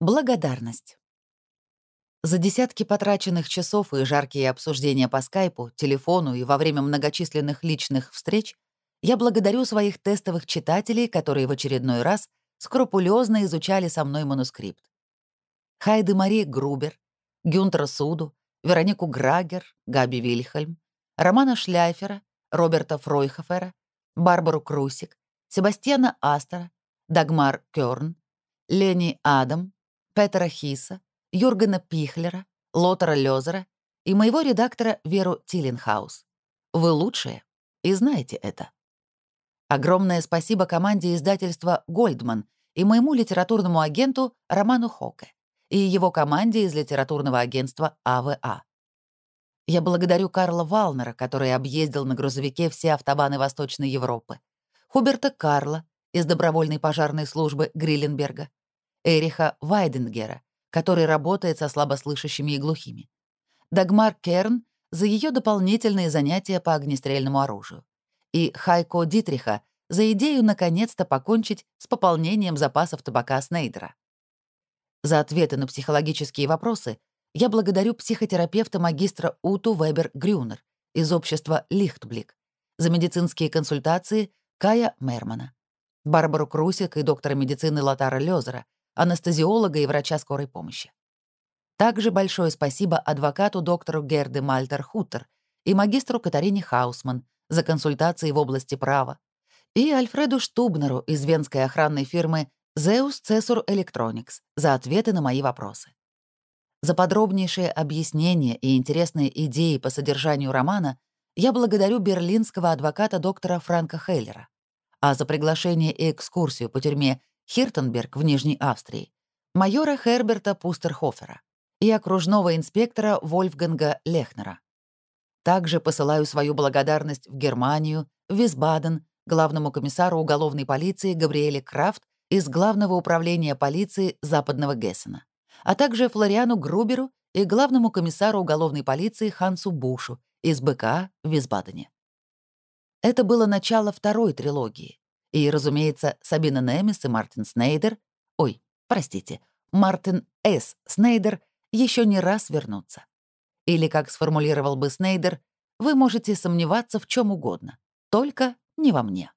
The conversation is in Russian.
Благодарность. За десятки потраченных часов и жаркие обсуждения по скайпу, телефону и во время многочисленных личных встреч я благодарю своих тестовых читателей, которые в очередной раз скрупулезно изучали со мной манускрипт. Хайде Мари Грубер, Гюнтера Суду, Веронику Грагер, Габи Вильхельм, Романа Шляйфера, Роберта Фройхофера, Барбару Крусик, Себастьяна Астера, Дагмар Кёрн, Лени Адам, Петера Хиса, Юргена Пихлера, Лотера Лёзера и моего редактора Веру Тиленхаус. Вы лучшие и знаете это. Огромное спасибо команде издательства «Гольдман» и моему литературному агенту Роману Хоке и его команде из литературного агентства АВА. Я благодарю Карла Валнера, который объездил на грузовике все автобаны Восточной Европы, Хуберта Карла из добровольной пожарной службы Грилленберга, Эриха Вайденгера, который работает со слабослышащими и глухими. Дагмар Керн за ее дополнительные занятия по огнестрельному оружию. И Хайко Дитриха за идею наконец-то покончить с пополнением запасов табака Снейдера. За ответы на психологические вопросы я благодарю психотерапевта-магистра Уту Вебер Грюнер из общества Лихтблик, за медицинские консультации Кая Мермана, Барбару Крусик и доктора медицины Латара Лёзера, анестезиолога и врача скорой помощи. Также большое спасибо адвокату доктору Герде Мальтер-Хуттер и магистру Катарине Хаусман за консультации в области права, и Альфреду Штубнеру из венской охранной фирмы Zeus Cesur Electronics за ответы на мои вопросы. За подробнейшее объяснение и интересные идеи по содержанию романа я благодарю берлинского адвоката доктора Франка Хейлера, а за приглашение и экскурсию по тюрьме Хиртенберг в Нижней Австрии, майора Херберта Пустерхофера и окружного инспектора Вольфганга Лехнера. Также посылаю свою благодарность в Германию, в Висбаден, главному комиссару уголовной полиции Габриэле Крафт из Главного управления полиции Западного Гессена, а также Флориану Груберу и главному комиссару уголовной полиции Хансу Бушу из БК в Висбадене. Это было начало второй трилогии, и, разумеется, Сабина Немис и Мартин Снейдер, ой, простите, Мартин С. Снейдер еще не раз вернутся. Или, как сформулировал бы Снейдер, вы можете сомневаться в чем угодно, только не во мне.